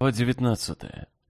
По 19.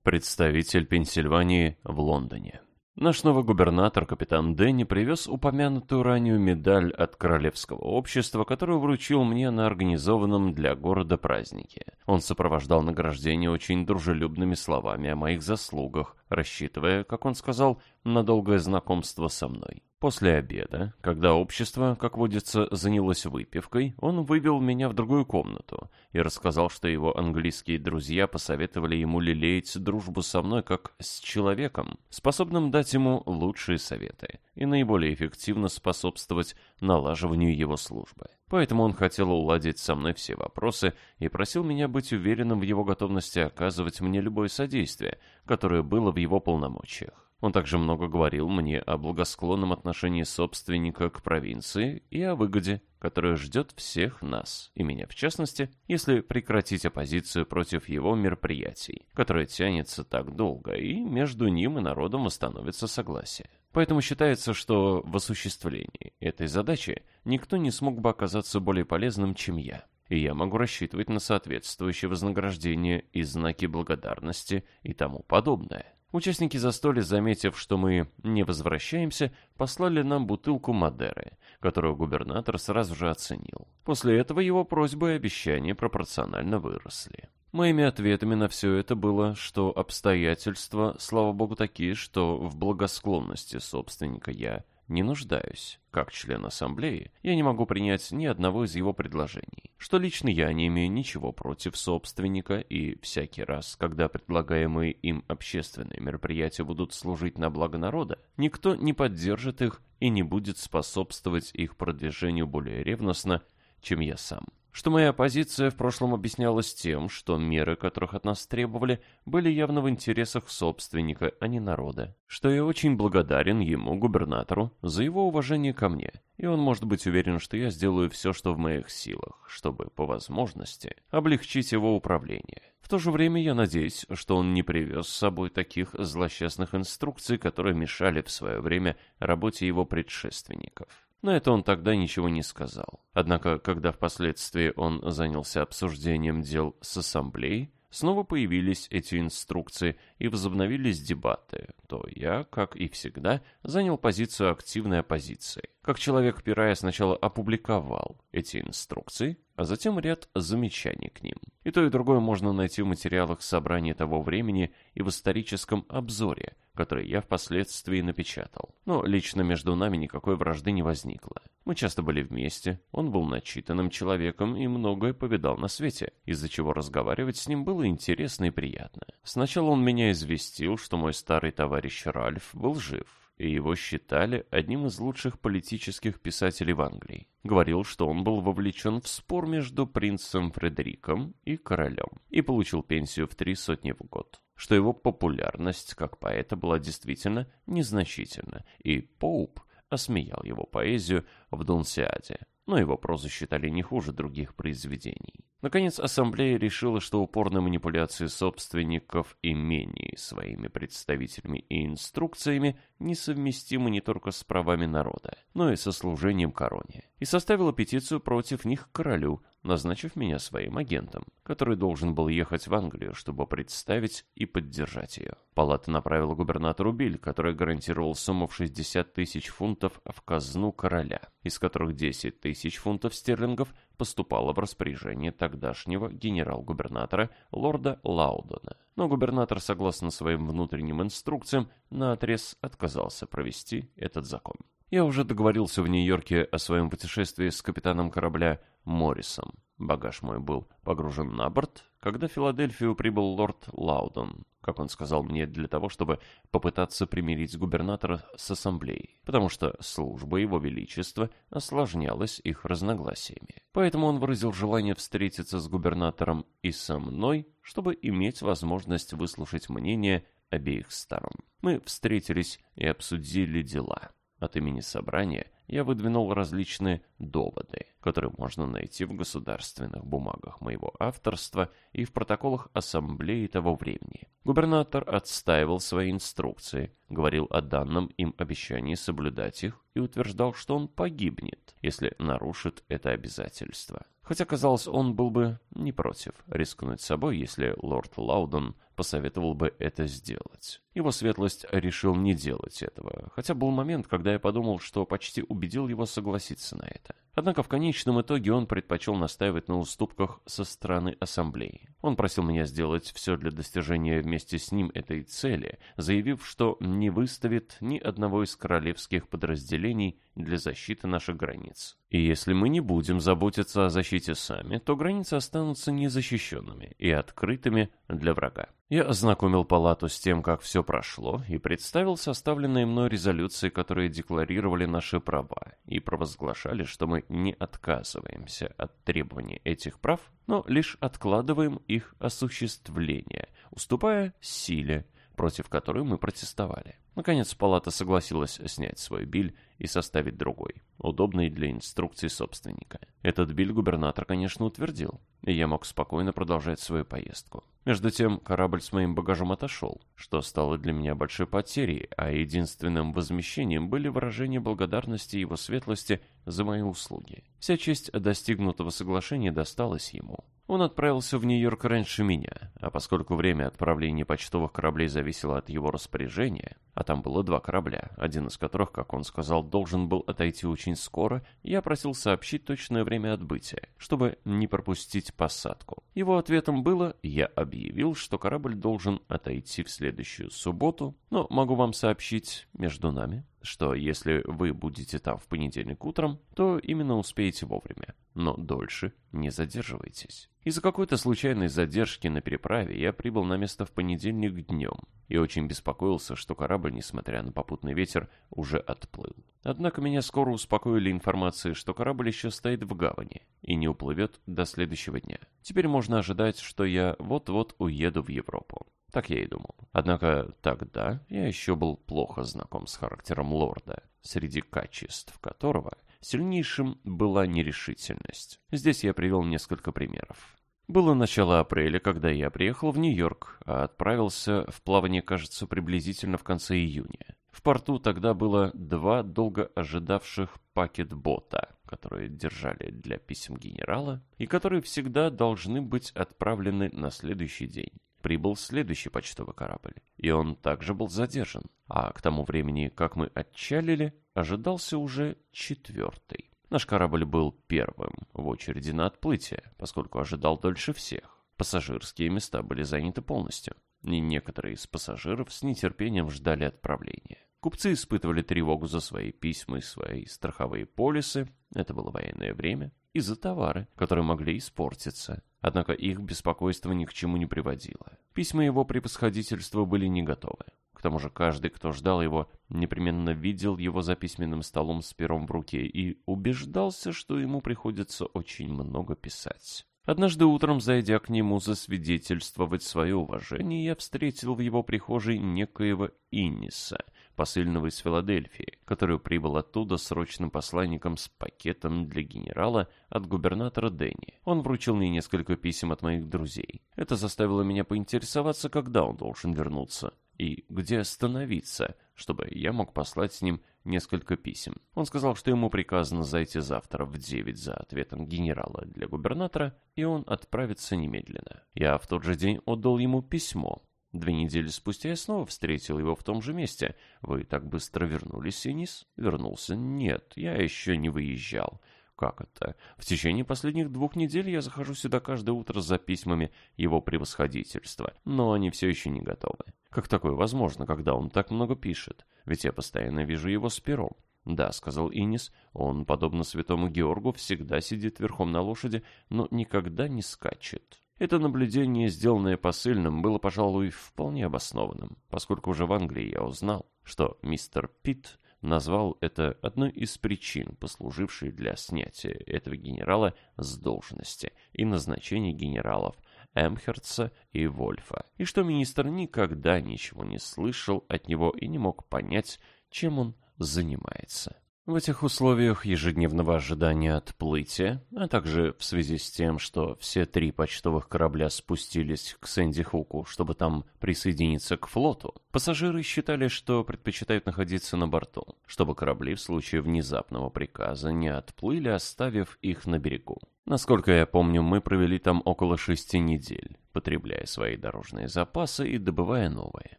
Представитель Пенсильвании в Лондоне. Наш новый губернатор, капитан Дэнни, привез упомянутую ранее медаль от Королевского общества, которую вручил мне на организованном для города празднике. Он сопровождал награждение очень дружелюбными словами о моих заслугах, рассчитывая, как он сказал, на долгое знакомство со мной. После обеда, когда общество, как водится, занялось выпивкой, он вывел меня в другую комнату и рассказал, что его английские друзья посоветовали ему лелеять дружбу со мной как с человеком, способным дать ему лучшие советы и наиболее эффективно способствовать налаживанию его службы. Поэтому он хотел уладить со мной все вопросы и просил меня быть уверенным в его готовности оказывать мне любое содействие, которое было в его полномочиях. Он также много говорил мне о благосклонном отношении собственника к провинции и о выгоде, которая ждет всех нас, и меня в частности, если прекратить оппозицию против его мероприятий, которая тянется так долго, и между ним и народом установится согласие. Поэтому считается, что в осуществлении этой задачи никто не смог бы оказаться более полезным, чем я. И я могу рассчитывать на соответствующее вознаграждение и знаки благодарности и тому подобное. Участники застолья, заметив, что мы не возвращаемся, послали нам бутылку Мадеры, которую губернатор сразу же оценил. После этого его просьбы и обещания пропорционально выросли. Моими ответами на все это было, что обстоятельства, слава богу, такие, что в благосклонности собственника я не нуждаюсь. Как член ассамблеи, я не могу принять ни одного из его предложений. Что лично я не имею ничего против собственника, и всякий раз, когда предлагаемые им общественные мероприятия будут служить на благо народа, никто не поддержит их и не будет способствовать их продвижению более ревностно, чем я сам что моя позиция в прошлом объяснялась тем, что меры, которых от нас требовали, были явно в интересах собственника, а не народа, что я очень благодарен ему, губернатору, за его уважение ко мне, и он может быть уверен, что я сделаю все, что в моих силах, чтобы, по возможности, облегчить его управление. В то же время я надеюсь, что он не привез с собой таких злосчастных инструкций, которые мешали в свое время работе его предшественников. На это он тогда ничего не сказал. Однако, когда впоследствии он занялся обсуждением дел с ассамблеей, снова появились эти инструкции и возобновились дебаты, то я, как и всегда, занял позицию активной оппозиции. Как человек пера я сначала опубликовал эти инструкции, а затем ряд замечаний к ним. И то, и другое можно найти в материалах собрания того времени и в историческом обзоре, который я впоследствии напечатал. Но лично между нами никакой вражды не возникло. Мы часто были вместе, он был начитанным человеком и многое повидал на свете, из-за чего разговаривать с ним было интересно и приятно. Сначала он меня известил, что мой старый товарищ Ральф был жив, и его считали одним из лучших политических писателей в Англии. Говорил, что он был вовлечен в спор между принцем Фредериком и королем, и получил пенсию в три сотни в год что его популярность как поэта была действительно незначительна, и Поуп осмеял его поэзию в Дунсиаде, но его прозу считали не хуже других произведений. Наконец, ассамблея решила, что упорные манипуляции собственников имений своими представителями и инструкциями несовместимы не только с правами народа, но и со служением короне, и составила петицию против них королю, назначив меня своим агентом, который должен был ехать в Англию, чтобы представить и поддержать ее. Палата направила губернатору Биль, который гарантировал сумму в 60 тысяч фунтов в казну короля, из которых 10 тысяч фунтов стерлингов поступало в распоряжение тогдашнего генерал-губернатора лорда Лаудона. Но губернатор, согласно своим внутренним инструкциям, наотрез отказался провести этот закон. Я уже договорился в Нью-Йорке о своем путешествии с капитаном корабля Моррисом. Багаж мой был погружен на борт, когда в Филадельфию прибыл лорд Лаудон, как он сказал мне, для того, чтобы попытаться примирить губернатора с ассамблеей, потому что служба его величества осложнялась их разногласиями. Поэтому он выразил желание встретиться с губернатором и со мной, чтобы иметь возможность выслушать мнение обеих сторон. Мы встретились и обсудили дела. От имени собрания я выдвинул различные доводы, которые можно найти в государственных бумагах моего авторства и в протоколах ассамблеи того времени. Губернатор отстаивал свои инструкции, говорил о данном им обещании соблюдать их и утверждал, что он погибнет, если нарушит это обязательство. Хотя, казалось, он был бы не против рискнуть собой, если лорд Лаудон посоветовал бы это сделать. Его светлость решил не делать этого, хотя был момент, когда я подумал, что почти убедил его согласиться на это. Однако в конечном итоге он предпочел настаивать на уступках со стороны ассамблеи. Он просил меня сделать все для достижения вместе с ним этой цели, заявив, что не выставит ни одного из королевских подразделений для защиты наших границ. И если мы не будем заботиться о защите сами, то границы останутся незащищенными и открытыми для врага. Я ознакомил палату с тем, как все прошло, и представил составленные мной резолюции, которые декларировали наши права и провозглашали, что мы не отказываемся от требований этих прав, но лишь откладываем их осуществление, уступая силе, против которой мы протестовали. Наконец, палата согласилась снять свой биль и составить другой, удобный для инструкций собственника. Этот биль губернатор, конечно, утвердил, и я мог спокойно продолжать свою поездку. Между тем, корабль с моим багажом отошел, что стало для меня большой потерей, а единственным возмещением были выражения благодарности его светлости за мои услуги. Вся честь достигнутого соглашения досталась ему. Он отправился в Нью-Йорк раньше меня, а поскольку время отправления почтовых кораблей зависело от его распоряжения, а там было два корабля, один из которых, как он сказал, должен был отойти очень скоро, я просил сообщить точное время отбытия, чтобы не пропустить посадку. Его ответом было «Я объявил, что корабль должен отойти в следующую субботу, но могу вам сообщить между нами, что если вы будете там в понедельник утром, то именно успеете вовремя, но дольше не задерживайтесь». Из-за какой-то случайной задержки на переправе я прибыл на место в понедельник днем и очень беспокоился, что корабль, несмотря на попутный ветер, уже отплыл. Однако меня скоро успокоили информации, что корабль еще стоит в гавани и не уплывет до следующего дня. Теперь можно ожидать, что я вот-вот уеду в Европу. Так я и думал. Однако тогда я еще был плохо знаком с характером лорда, среди качеств которого Сильнейшим была нерешительность. Здесь я привел несколько примеров. Было начало апреля, когда я приехал в Нью-Йорк, а отправился в плавание, кажется, приблизительно в конце июня. В порту тогда было два долго ожидавших пакет-бота, которые держали для писем генерала, и которые всегда должны быть отправлены на следующий день прибыл следующий почтовый корабль, и он также был задержан. А к тому времени, как мы отчалили, ожидался уже четвертый. Наш корабль был первым в очереди на отплытие, поскольку ожидал дольше всех. Пассажирские места были заняты полностью, и некоторые из пассажиров с нетерпением ждали отправления. Купцы испытывали тревогу за свои письма и свои страховые полисы, это было военное время, и за товары, которые могли испортиться. Однако их беспокойство ни к чему не приводило. Письма его превосходительства были не готовы. К тому же каждый, кто ждал его, непременно видел его за письменным столом с пером в руке и убеждался, что ему приходится очень много писать. Однажды утром, зайдя к нему засвидетельствовать свое уважение, я встретил в его прихожей некоего Инниса, посыльного из Филадельфии, который прибыл оттуда срочным посланником с пакетом для генерала от губернатора Дэнни. Он вручил мне несколько писем от моих друзей. Это заставило меня поинтересоваться, когда он должен вернуться и где остановиться, чтобы я мог послать с ним несколько писем. Он сказал, что ему приказано зайти завтра в девять за ответом генерала для губернатора, и он отправится немедленно. Я в тот же день отдал ему письмо, Две недели спустя я снова встретил его в том же месте. Вы так быстро вернулись, Синис? Вернулся? Нет, я еще не выезжал. Как это? В течение последних двух недель я захожу сюда каждое утро за письмами его превосходительства, но они все еще не готовы. Как такое возможно, когда он так много пишет? Ведь я постоянно вижу его с пером. «Да», — сказал Инис, — «он, подобно святому Георгу, всегда сидит верхом на лошади, но никогда не скачет». Это наблюдение, сделанное посыльным, было, пожалуй, вполне обоснованным, поскольку уже в Англии я узнал, что мистер Питт назвал это одной из причин, послужившей для снятия этого генерала с должности и назначения генералов Эмхерца и Вольфа, и что министр никогда ничего не слышал от него и не мог понять, чем он занимается. В этих условиях ежедневного ожидания отплытия, а также в связи с тем, что все три почтовых корабля спустились к Сэнди-Хуку, чтобы там присоединиться к флоту, пассажиры считали, что предпочитают находиться на борту, чтобы корабли в случае внезапного приказа не отплыли, оставив их на берегу. Насколько я помню, мы провели там около шести недель, потребляя свои дорожные запасы и добывая новые.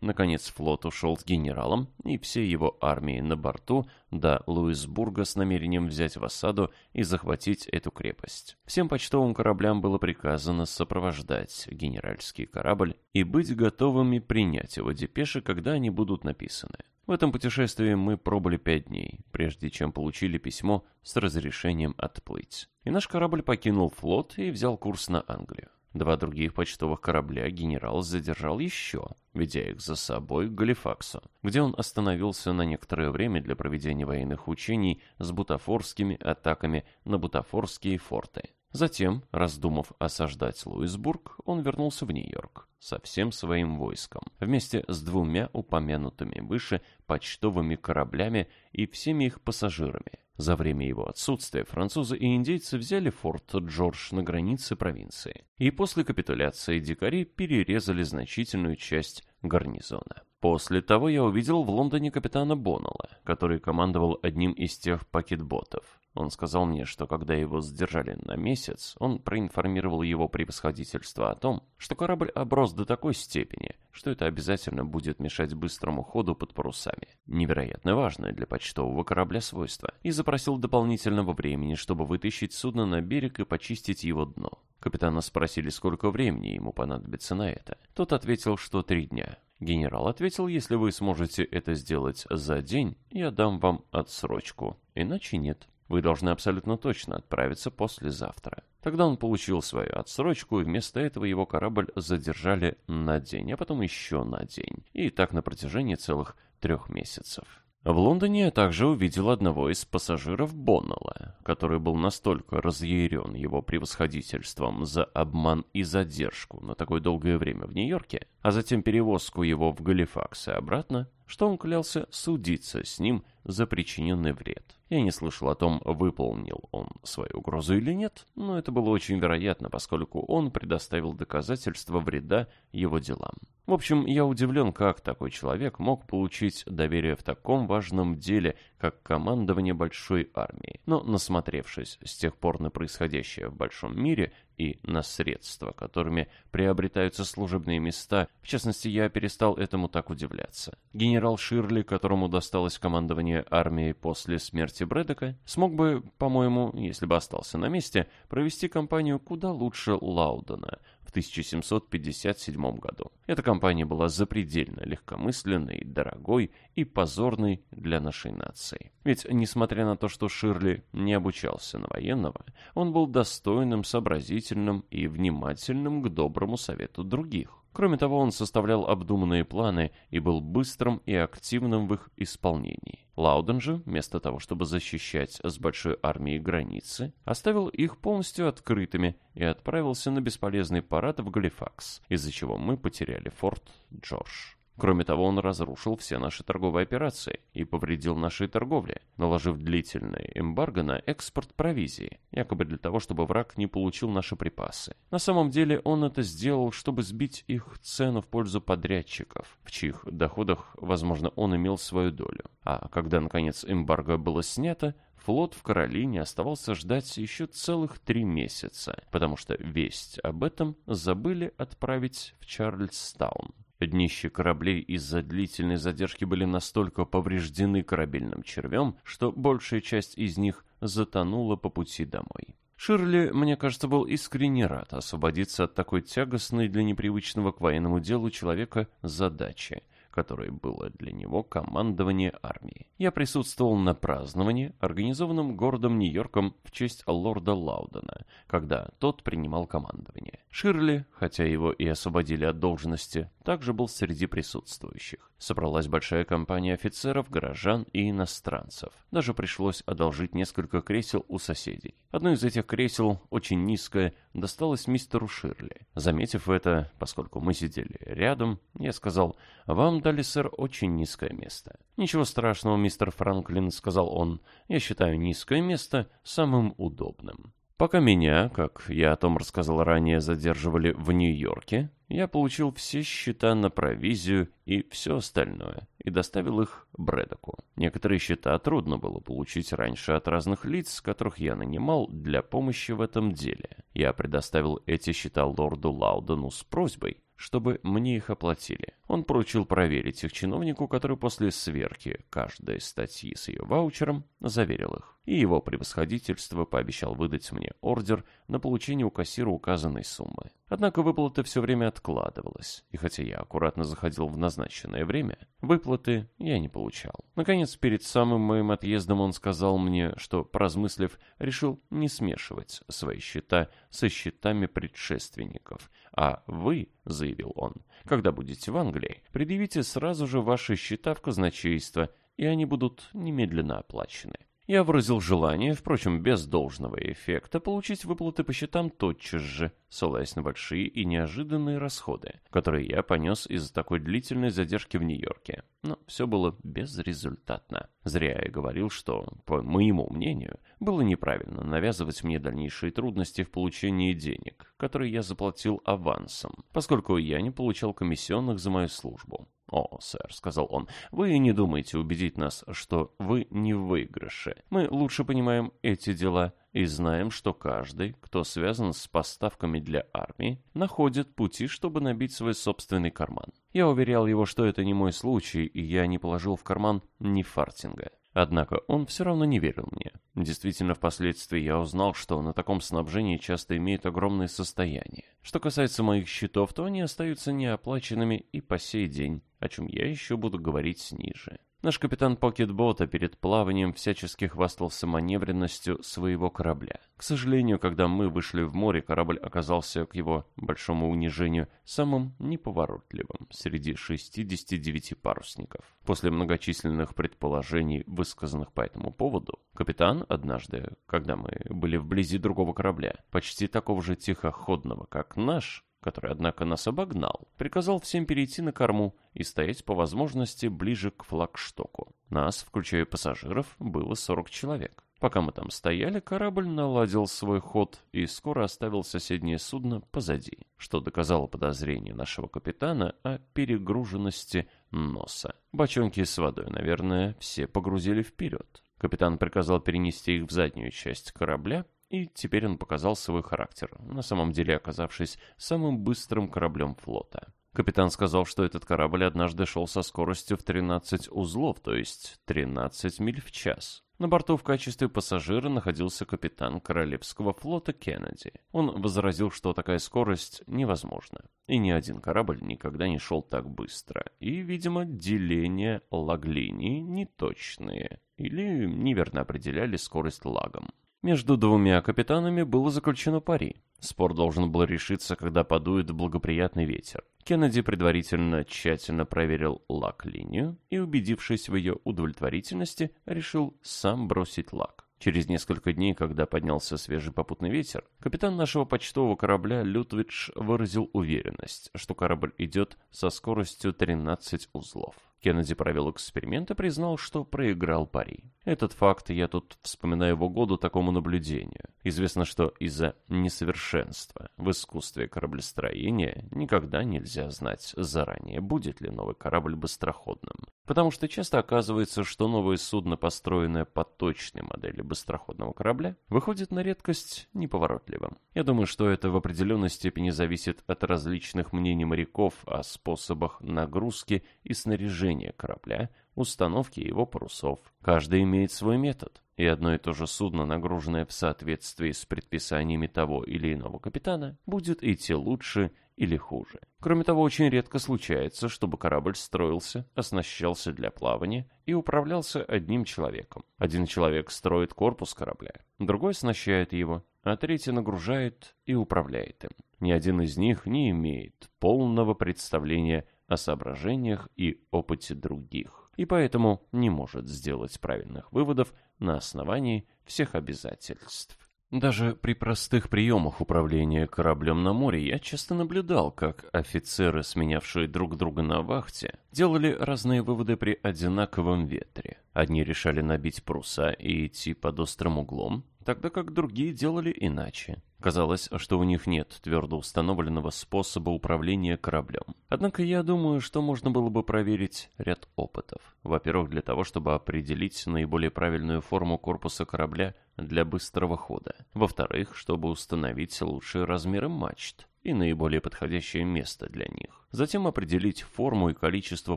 Наконец флот ушел с генералом и всей его армией на борту до Луисбурга с намерением взять в осаду и захватить эту крепость. Всем почтовым кораблям было приказано сопровождать генеральский корабль и быть готовыми принять его депеши, когда они будут написаны. В этом путешествии мы пробыли пять дней, прежде чем получили письмо с разрешением отплыть. И наш корабль покинул флот и взял курс на Англию. Два других почтовых корабля генерал задержал еще, ведя их за собой к Галифаксу, где он остановился на некоторое время для проведения военных учений с бутафорскими атаками на бутафорские форты. Затем, раздумав осаждать Луисбург, он вернулся в Нью-Йорк со всем своим войском, вместе с двумя упомянутыми выше почтовыми кораблями и всеми их пассажирами. За время его отсутствия французы и индейцы взяли форт Джордж на границе провинции, и после капитуляции дикари перерезали значительную часть гарнизона. После того я увидел в Лондоне капитана Боннелла, который командовал одним из тех пакетботов. Он сказал мне, что когда его задержали на месяц, он проинформировал его превосходительство о том, что корабль оброс до такой степени, что это обязательно будет мешать быстрому ходу под парусами. Невероятно важное для почтового корабля свойство. И запросил дополнительного времени, чтобы вытащить судно на берег и почистить его дно. Капитана спросили, сколько времени ему понадобится на это. Тот ответил, что три дня. Генерал ответил, если вы сможете это сделать за день, я дам вам отсрочку, иначе нет. Вы должны абсолютно точно отправиться послезавтра. Тогда он получил свою отсрочку, и вместо этого его корабль задержали на день, а потом еще на день. И так на протяжении целых трех месяцев. В Лондоне я также увидел одного из пассажиров Боннелла, который был настолько разъярен его превосходительством за обман и задержку на такое долгое время в Нью-Йорке, а затем перевозку его в Галифакс и обратно, что он клялся судиться с ним за причиненный вред. Я не слышал о том, выполнил он свою угрозу или нет, но это было очень вероятно, поскольку он предоставил доказательства вреда его делам. В общем, я удивлен, как такой человек мог получить доверие в таком важном деле, как командование большой армии. Но, насмотревшись с тех пор на происходящее в большом мире и на средства, которыми приобретаются служебные места, в частности, я перестал этому так удивляться. Генерал Ширли, которому досталось командование армией после смерти Брэдека, смог бы, по-моему, если бы остался на месте, провести кампанию куда лучше Лаудена – в 1757 году. Эта компания была запредельно легкомысленной, дорогой и позорной для нашей нации. Ведь, несмотря на то, что Ширли не обучался на военного, он был достойным, сообразительным и внимательным к доброму совету других. Кроме того, он составлял обдуманные планы и был быстрым и активным в их исполнении. Лауден же, вместо того, чтобы защищать с большой армией границы, оставил их полностью открытыми и отправился на бесполезный парад в Галифакс, из-за чего мы потеряли форт Джордж. Кроме того, он разрушил все наши торговые операции и повредил нашей торговле, наложив длительное эмбарго на экспорт провизии, якобы для того, чтобы враг не получил наши припасы. На самом деле он это сделал, чтобы сбить их цену в пользу подрядчиков, в чьих доходах, возможно, он имел свою долю. А когда, наконец, эмбарго было снято, флот в Каролине оставался ждать еще целых три месяца, потому что весть об этом забыли отправить в Чарльстаун. Днища кораблей из-за длительной задержки были настолько повреждены корабельным червем, что большая часть из них затонула по пути домой. Ширли, мне кажется, был искренне рад освободиться от такой тягостной для непривычного к военному делу человека задачи – которое было для него командование армии. Я присутствовал на праздновании, организованном городом Нью-Йорком в честь лорда Лаудена, когда тот принимал командование. Ширли, хотя его и освободили от должности, также был среди присутствующих. Собралась большая компания офицеров, горожан и иностранцев. Даже пришлось одолжить несколько кресел у соседей. Одно из этих кресел, очень низкое, досталось мистеру Ширли. Заметив это, поскольку мы сидели рядом, я сказал, «Вам дали, сэр, очень низкое место». «Ничего страшного, мистер Франклин», — сказал он, «я считаю низкое место самым удобным». Пока меня, как я о том рассказал ранее, задерживали в Нью-Йорке, я получил все счета на провизию и все остальное, и доставил их Брэдоку. Некоторые счета трудно было получить раньше от разных лиц, которых я нанимал для помощи в этом деле. Я предоставил эти счета лорду Лаудену с просьбой, чтобы мне их оплатили. Он поручил проверить их чиновнику, который после сверки каждой статьи с ее ваучером заверил их. И его превосходительство пообещал выдать мне ордер на получение у кассира указанной суммы. Однако выплата все время откладывалась, и хотя я аккуратно заходил в назначенное время, выплаты я не получал. Наконец, перед самым моим отъездом он сказал мне, что, поразмыслив, решил не смешивать свои счета со счетами предшественников, а вы, заявил он, когда будете в Англии, предъявите сразу же ваши счета в казначейство, и они будут немедленно оплачены. Я выразил желание, впрочем, без должного эффекта, получить выплаты по счетам тотчас же, ссылаясь на большие и неожиданные расходы, которые я понес из-за такой длительной задержки в Нью-Йорке. Но все было безрезультатно. Зря я говорил, что, по моему мнению, было неправильно навязывать мне дальнейшие трудности в получении денег, которые я заплатил авансом, поскольку я не получал комиссионных за мою службу. «О, сэр», — сказал он, — «вы не думаете убедить нас, что вы не в выигрыше. Мы лучше понимаем эти дела и знаем, что каждый, кто связан с поставками для армии, находит пути, чтобы набить свой собственный карман. Я уверял его, что это не мой случай, и я не положил в карман ни фартинга. Однако он все равно не верил мне. Действительно, впоследствии я узнал, что на таком снабжении часто имеют огромные состояния. Что касается моих счетов, то они остаются неоплаченными и по сей день, о чем я еще буду говорить ниже. Наш капитан Покетбота перед плаванием всячески хвастался маневренностью своего корабля. К сожалению, когда мы вышли в море, корабль оказался, к его большому унижению, самым неповоротливым среди 69 парусников. После многочисленных предположений, высказанных по этому поводу, капитан однажды, когда мы были вблизи другого корабля, почти такого же тихоходного, как наш, который, однако, нас обогнал, приказал всем перейти на корму и стоять по возможности ближе к флагштоку. Нас, включая пассажиров, было 40 человек. Пока мы там стояли, корабль наладил свой ход и скоро оставил соседнее судно позади, что доказало подозрение нашего капитана о перегруженности носа. Бочонки с водой, наверное, все погрузили вперед. Капитан приказал перенести их в заднюю часть корабля, и теперь он показал свой характер, на самом деле оказавшись самым быстрым кораблем флота. Капитан сказал, что этот корабль однажды шел со скоростью в 13 узлов, то есть 13 миль в час. На борту в качестве пассажира находился капитан Королевского флота Кеннеди. Он возразил, что такая скорость невозможна. И ни один корабль никогда не шел так быстро. И, видимо, деления лаглинии неточные. Или неверно определяли скорость лагом. Между двумя капитанами было заключено пари. Спор должен был решиться, когда подует благоприятный ветер. Кеннеди предварительно тщательно проверил лак-линию и, убедившись в ее удовлетворительности, решил сам бросить лак. Через несколько дней, когда поднялся свежий попутный ветер, капитан нашего почтового корабля Лютвидж выразил уверенность, что корабль идет со скоростью 13 узлов. Кеннеди провел эксперимент и признал, что проиграл пари. Этот факт я тут вспоминаю в угоду такому наблюдению. Известно, что из-за несовершенства в искусстве кораблестроения никогда нельзя знать заранее, будет ли новый корабль быстроходным. Потому что часто оказывается, что новое судно, построенное по точной модели быстроходного корабля, выходит на редкость неповоротливым. Я думаю, что это в определенной степени зависит от различных мнений моряков о способах нагрузки и снаряжения корабля, установки его парусов. Каждый имеет свой метод, и одно и то же судно, нагруженное в соответствии с предписаниями того или иного капитана, будет идти лучше или хуже. Кроме того, очень редко случается, чтобы корабль строился, оснащался для плавания и управлялся одним человеком. Один человек строит корпус корабля, другой оснащает его, а третий нагружает и управляет им. Ни один из них не имеет полного представления о соображениях и опыте других, и поэтому не может сделать правильных выводов на основании всех обязательств. Даже при простых приемах управления кораблем на море я часто наблюдал, как офицеры, сменявшие друг друга на вахте, делали разные выводы при одинаковом ветре. Одни решали набить паруса и идти под острым углом, тогда как другие делали иначе. Казалось, что у них нет твердо установленного способа управления кораблем. Однако я думаю, что можно было бы проверить ряд опытов. Во-первых, для того, чтобы определить наиболее правильную форму корпуса корабля для быстрого хода. Во-вторых, чтобы установить лучшие размеры мачт и наиболее подходящее место для них. Затем определить форму и количество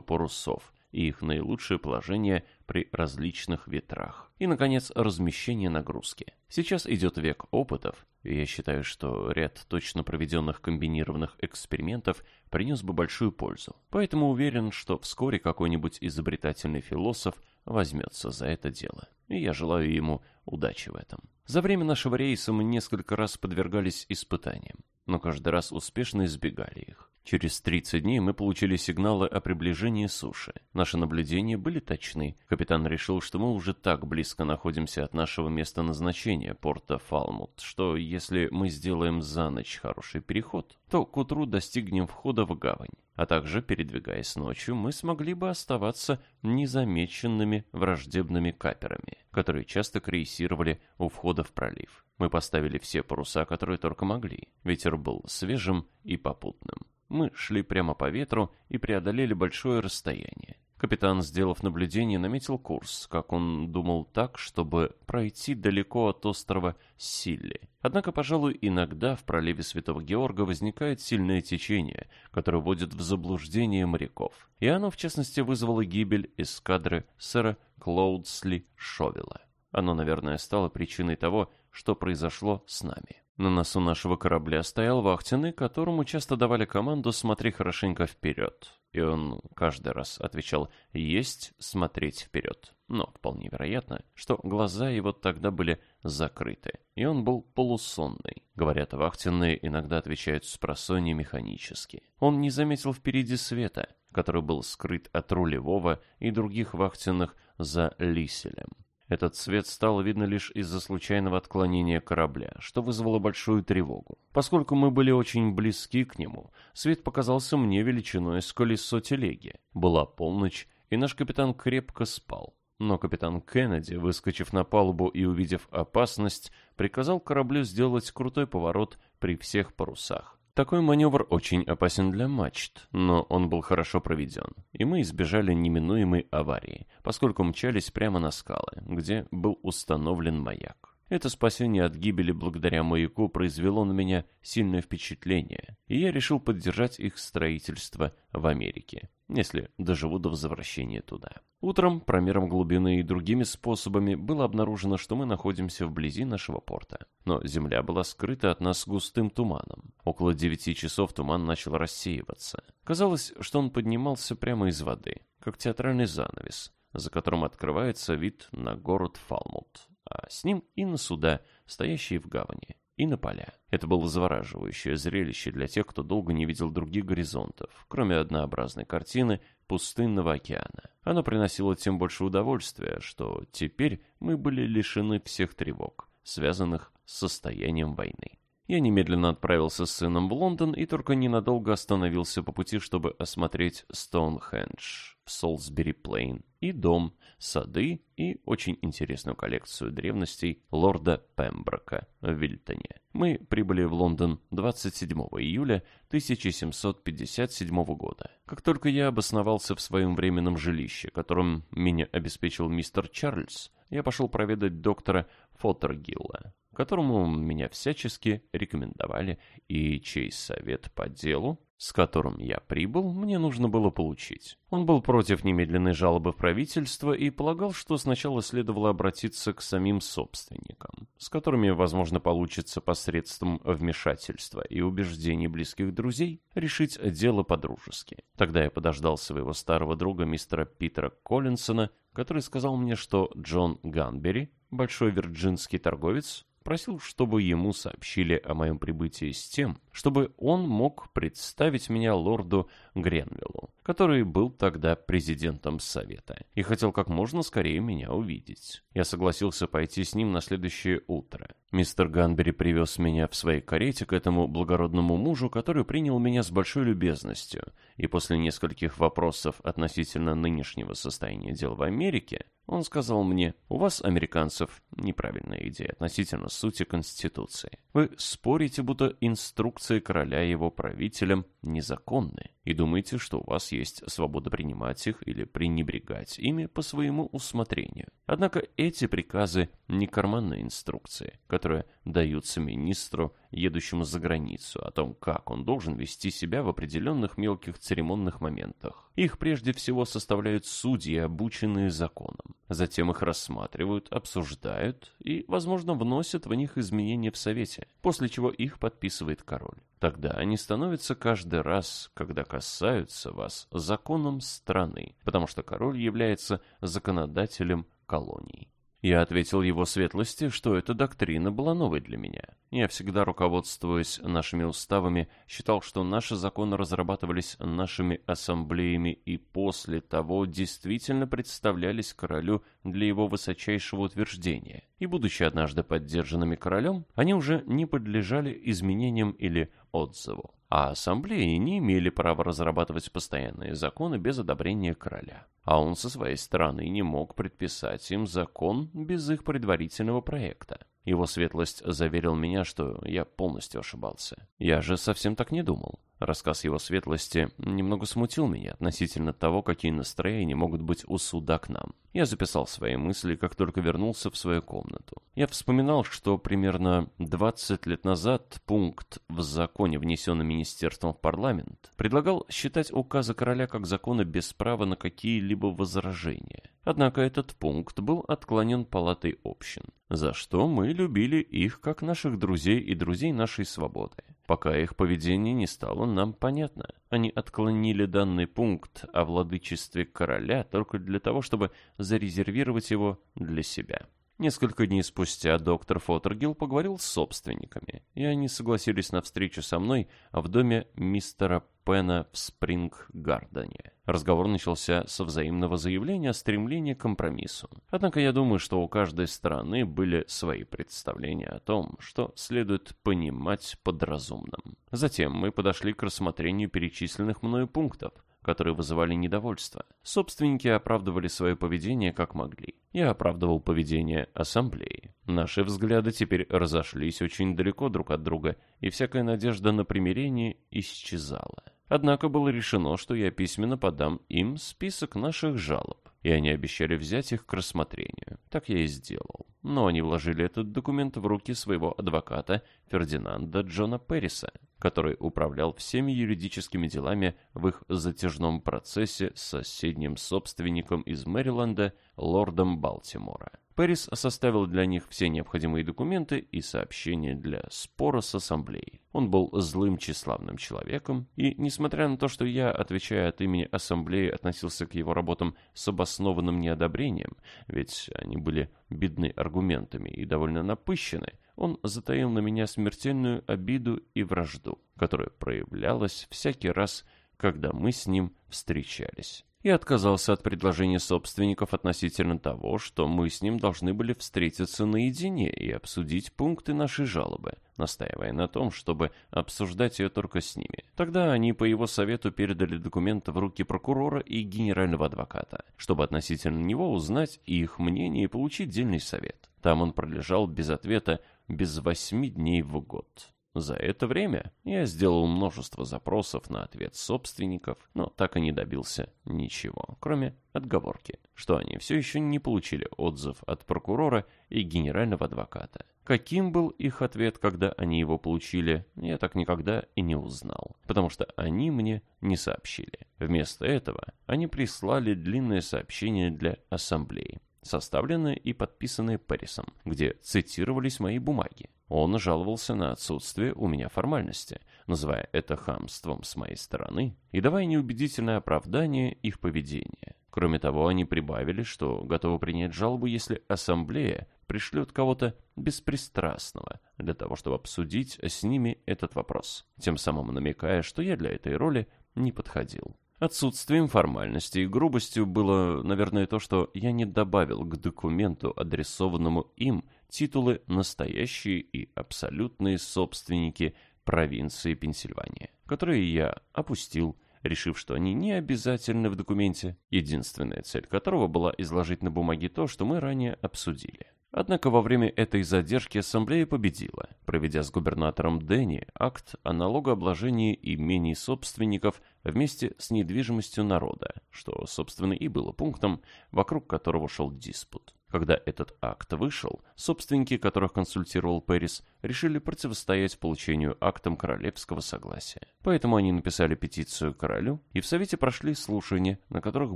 парусов и их наилучшее положение при различных ветрах. И, наконец, размещение нагрузки. Сейчас идет век опытов, и я считаю, что ряд точно проведенных комбинированных экспериментов принес бы большую пользу. Поэтому уверен, что вскоре какой-нибудь изобретательный философ возьмется за это дело. И я желаю ему удачи в этом. За время нашего рейса мы несколько раз подвергались испытаниям, но каждый раз успешно избегали их. Через 30 дней мы получили сигналы о приближении суши. Наши наблюдения были точны. Капитан решил, что мы уже так близко находимся от нашего места назначения, порта Фалмут, что если мы сделаем за ночь хороший переход, то к утру достигнем входа в гавань. А также, передвигаясь ночью, мы смогли бы оставаться незамеченными враждебными каперами, которые часто крейсировали у входа в пролив. Мы поставили все паруса, которые только могли. Ветер был свежим и попутным. Мы шли прямо по ветру и преодолели большое расстояние. Капитан, сделав наблюдение, наметил курс, как он думал так, чтобы пройти далеко от острова Силли. Однако, пожалуй, иногда в проливе Святого Георга возникает сильное течение, которое вводит в заблуждение моряков. И оно, в частности, вызвало гибель эскадры сэра Клоудсли Шовела. Оно, наверное, стало причиной того, что произошло с нами. На носу нашего корабля стоял вахтенный, которому часто давали команду «смотри хорошенько вперед». И он каждый раз отвечал «есть смотреть вперед». Но вполне вероятно, что глаза его тогда были закрыты, и он был полусонный. Говорят, вахтенные иногда отвечают с просонья механически. Он не заметил впереди света, который был скрыт от рулевого и других вахтенных за лиселем. Этот свет стало видно лишь из-за случайного отклонения корабля, что вызвало большую тревогу. Поскольку мы были очень близки к нему, свет показался мне величиной с колесо телеги. Была полночь, и наш капитан крепко спал. Но капитан Кеннеди, выскочив на палубу и увидев опасность, приказал кораблю сделать крутой поворот при всех парусах. Такой маневр очень опасен для мачт, но он был хорошо проведен, и мы избежали неминуемой аварии, поскольку мчались прямо на скалы, где был установлен маяк. Это спасение от гибели благодаря маяку произвело на меня сильное впечатление, и я решил поддержать их строительство в Америке если доживу до возвращения туда. Утром, промером глубины и другими способами, было обнаружено, что мы находимся вблизи нашего порта. Но земля была скрыта от нас густым туманом. Около девяти часов туман начал рассеиваться. Казалось, что он поднимался прямо из воды, как театральный занавес, за которым открывается вид на город Фалмут, а с ним и на суда, стоящие в гавани и на поля. Это было завораживающее зрелище для тех, кто долго не видел других горизонтов, кроме однообразной картины пустынного океана. Оно приносило тем больше удовольствия, что теперь мы были лишены всех тревог, связанных с состоянием войны. Я немедленно отправился с сыном в Лондон и только ненадолго остановился по пути, чтобы осмотреть Стоунхендж в Солсбери-Плейн и дом, сады и очень интересную коллекцию древностей лорда Пемброка в Вильтоне. Мы прибыли в Лондон 27 июля 1757 года. Как только я обосновался в своем временном жилище, которым меня обеспечил мистер Чарльз, я пошел проведать доктора Фоттергилла которому меня всячески рекомендовали и чей совет по делу, с которым я прибыл, мне нужно было получить. Он был против немедленной жалобы в правительство и полагал, что сначала следовало обратиться к самим собственникам, с которыми, возможно, получится посредством вмешательства и убеждений близких друзей решить дело по-дружески. Тогда я подождал своего старого друга мистера Питера Коллинсона, который сказал мне, что Джон Ганбери, большой вирджинский торговец, Просил, чтобы ему сообщили о моем прибытии с тем, чтобы он мог представить меня лорду Гренвиллу, который был тогда президентом Совета, и хотел как можно скорее меня увидеть. Я согласился пойти с ним на следующее утро. Мистер Ганбери привез меня в своей карете к этому благородному мужу, который принял меня с большой любезностью, и после нескольких вопросов относительно нынешнего состояния дел в Америке, Он сказал мне, у вас, американцев, неправильная идея относительно сути Конституции. Вы спорите, будто инструкции короля его правителям незаконны, и думаете, что у вас есть свобода принимать их или пренебрегать ими по своему усмотрению. Однако эти приказы не карманные инструкции, которые даются министру, едущему за границу, о том, как он должен вести себя в определенных мелких церемонных моментах. Их прежде всего составляют судьи, обученные законом. Затем их рассматривают, обсуждают и, возможно, вносят в них изменения в Совете, после чего их подписывает король. Тогда они становятся каждый раз, когда касаются вас, законом страны, потому что король является законодателем колоний. Я ответил его светлости, что эта доктрина была новой для меня. Я всегда, руководствуясь нашими уставами, считал, что наши законы разрабатывались нашими ассамблеями и после того действительно представлялись королю для его высочайшего утверждения. И, будучи однажды поддержанными королем, они уже не подлежали изменениям или отзыву а ассамблеи не имели права разрабатывать постоянные законы без одобрения короля. А он со своей стороны не мог предписать им закон без их предварительного проекта. Его светлость заверил меня, что я полностью ошибался. Я же совсем так не думал. Рассказ его светлости немного смутил меня относительно того, какие настроения могут быть у суда к нам. Я записал свои мысли, как только вернулся в свою комнату. Я вспоминал, что примерно 20 лет назад пункт в законе, внесенный Министерством в парламент, предлагал считать указы короля как законы без права на какие-либо возражения. Однако этот пункт был отклонен палатой общин, за что мы любили их как наших друзей и друзей нашей свободы пока их поведение не стало нам понятно. Они отклонили данный пункт о владычестве короля только для того, чтобы зарезервировать его для себя. Несколько дней спустя доктор Фотергилл поговорил с собственниками, и они согласились на встречу со мной в доме мистера Пена в Спринг-Гардене. Разговор начался со взаимного заявления о стремлении к компромиссу. Однако я думаю, что у каждой стороны были свои представления о том, что следует понимать под разумным. Затем мы подошли к рассмотрению перечисленных мною пунктов, которые вызывали недовольство. Собственники оправдывали свое поведение как могли. Я оправдывал поведение ассамблеи. Наши взгляды теперь разошлись очень далеко друг от друга, и всякая надежда на примирение исчезала. Однако было решено, что я письменно подам им список наших жалоб, и они обещали взять их к рассмотрению. Так я и сделал. Но они вложили этот документ в руки своего адвоката Фердинанда Джона Перриса, который управлял всеми юридическими делами в их затяжном процессе с соседним собственником из Мэриленда, лордом Балтимора. Пэрис составил для них все необходимые документы и сообщения для спора с ассамблеей. Он был злым тщеславным человеком, и, несмотря на то, что я, отвечая от имени ассамблеи, относился к его работам с обоснованным неодобрением, ведь они были бедны аргументами и довольно напыщены, он затаил на меня смертельную обиду и вражду, которая проявлялась всякий раз, когда мы с ним встречались и отказался от предложения собственников относительно того, что мы с ним должны были встретиться наедине и обсудить пункты нашей жалобы, настаивая на том, чтобы обсуждать ее только с ними. Тогда они по его совету передали документы в руки прокурора и генерального адвоката, чтобы относительно него узнать их мнение и получить дельный совет. Там он пролежал без ответа без восьми дней в год. За это время я сделал множество запросов на ответ собственников, но так и не добился ничего, кроме отговорки, что они все еще не получили отзыв от прокурора и генерального адвоката. Каким был их ответ, когда они его получили, я так никогда и не узнал, потому что они мне не сообщили. Вместо этого они прислали длинное сообщение для ассамблеи, составленное и подписанное Пэрисом, где цитировались мои бумаги. Он жаловался на отсутствие у меня формальности, называя это хамством с моей стороны и давая неубедительное оправдание их поведения. Кроме того, они прибавили, что готовы принять жалобу, если ассамблея пришлет кого-то беспристрастного для того, чтобы обсудить с ними этот вопрос, тем самым намекая, что я для этой роли не подходил. Отсутствием формальности и грубостью было, наверное, то, что я не добавил к документу, адресованному им, титулы «настоящие и абсолютные собственники провинции Пенсильвания», которые я опустил решив, что они не обязательны в документе, единственная цель которого была изложить на бумаге то, что мы ранее обсудили. Однако во время этой задержки ассамблея победила, проведя с губернатором Дэнни акт о налогообложении имений собственников вместе с недвижимостью народа, что, собственно, и было пунктом, вокруг которого шел диспут. Когда этот акт вышел, собственники, которых консультировал Пэрис, решили противостоять получению актам королевского согласия. Поэтому они написали петицию королю, и в Совете прошли слушания, на которых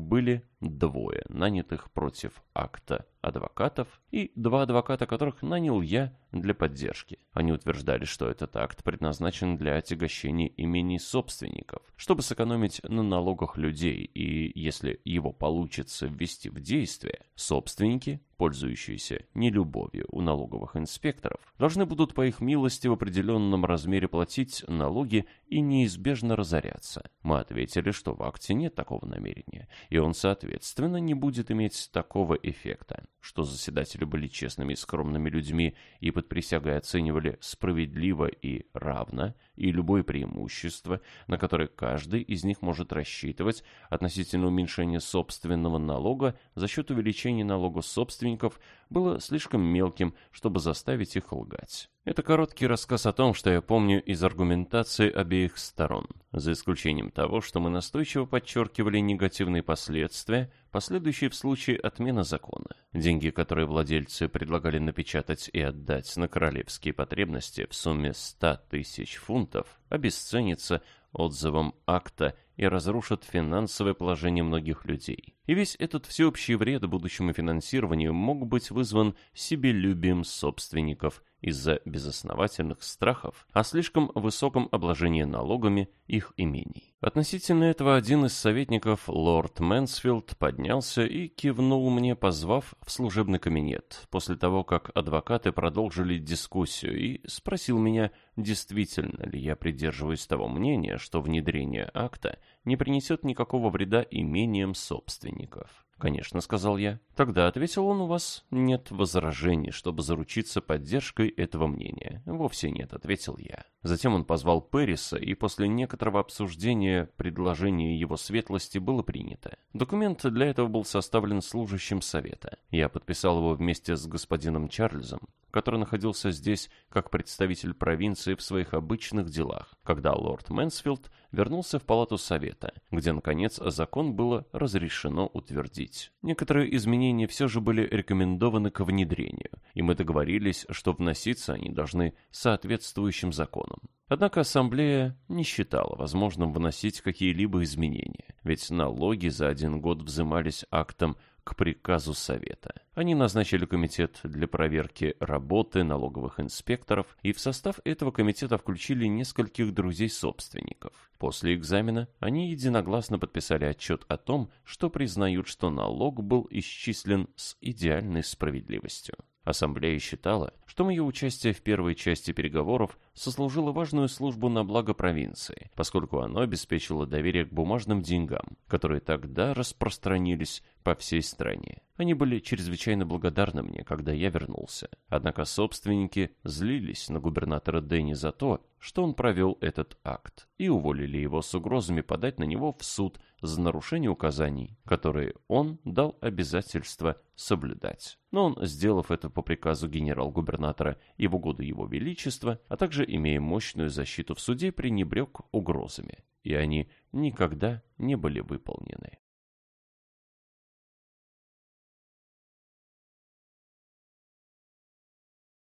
были двое нанятых против акта адвокатов и два адвоката, которых нанял я для поддержки. Они утверждали, что этот акт предназначен для отягощения имений собственников, чтобы сэкономить на налогах людей, и если его получится ввести в действие, собственники, пользующиеся нелюбовью у налоговых инспекторов, должны будут по их милости в определенном размере платить налоги и неизбежно разоряться. Мы ответили, что в акте нет такого намерения, и он, соответственно, не будет иметь такого эффекта, что заседатели были честными и скромными людьми и под присягой оценивали справедливо и равно, и любое преимущество, на которое каждый из них может рассчитывать относительно уменьшения собственного налога за счет увеличения налога собственников, было слишком мелким, чтобы заставить их лгать. Это короткий рассказ о том, что я помню из аргументации обеих сторон, за исключением того, что мы настойчиво подчеркивали негативные последствия, последующие в случае отмены закона. Деньги, которые владельцы предлагали напечатать и отдать на королевские потребности в сумме 100 тысяч фунтов, обесценятся отзывом акта и разрушат финансовое положение многих людей. И весь этот всеобщий вред будущему финансированию мог быть вызван себелюбием собственников из-за безосновательных страхов о слишком высоком обложении налогами их имений. Относительно этого один из советников, лорд Мэнсфилд, поднялся и кивнул мне, позвав в служебный кабинет, после того, как адвокаты продолжили дискуссию, и спросил меня, действительно ли я придерживаюсь того мнения, что внедрение акта не принесет никакого вреда имениям собственников. «Конечно», — сказал я. «Тогда», — ответил он, — «у вас нет возражений, чтобы заручиться поддержкой этого мнения». «Вовсе нет», — ответил я. Затем он позвал Перриса, и после некоторого обсуждения предложение его светлости было принято. Документ для этого был составлен служащим совета. Я подписал его вместе с господином Чарльзом который находился здесь как представитель провинции в своих обычных делах, когда лорд Мэнсфилд вернулся в палату совета, где, наконец, закон было разрешено утвердить. Некоторые изменения все же были рекомендованы к внедрению, и мы договорились, что вноситься они должны соответствующим законам. Однако ассамблея не считала возможным вносить какие-либо изменения, ведь налоги за один год взимались актом к приказу Совета. Они назначили комитет для проверки работы налоговых инспекторов, и в состав этого комитета включили нескольких друзей собственников. После экзамена они единогласно подписали отчет о том, что признают, что налог был исчислен с идеальной справедливостью. Ассамблея считала, что мое участие в первой части переговоров сослужило важную службу на благо провинции, поскольку оно обеспечило доверие к бумажным деньгам, которые тогда распространились по всей стране. Они были чрезвычайно благодарны мне, когда я вернулся. Однако собственники злились на губернатора Дэнни за то, что он провел этот акт, и уволили его с угрозами подать на него в суд за нарушение указаний, которые он дал обязательство соблюдать. Но он, сделав это по приказу генерал-губернатора и в угоду его величества, а также имея мощную защиту в суде, пренебрег угрозами, и они никогда не были выполнены.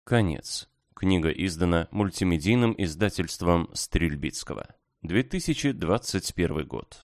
Конец. Книга издана мультимедийным издательством Стрельбицкого. 2021 год.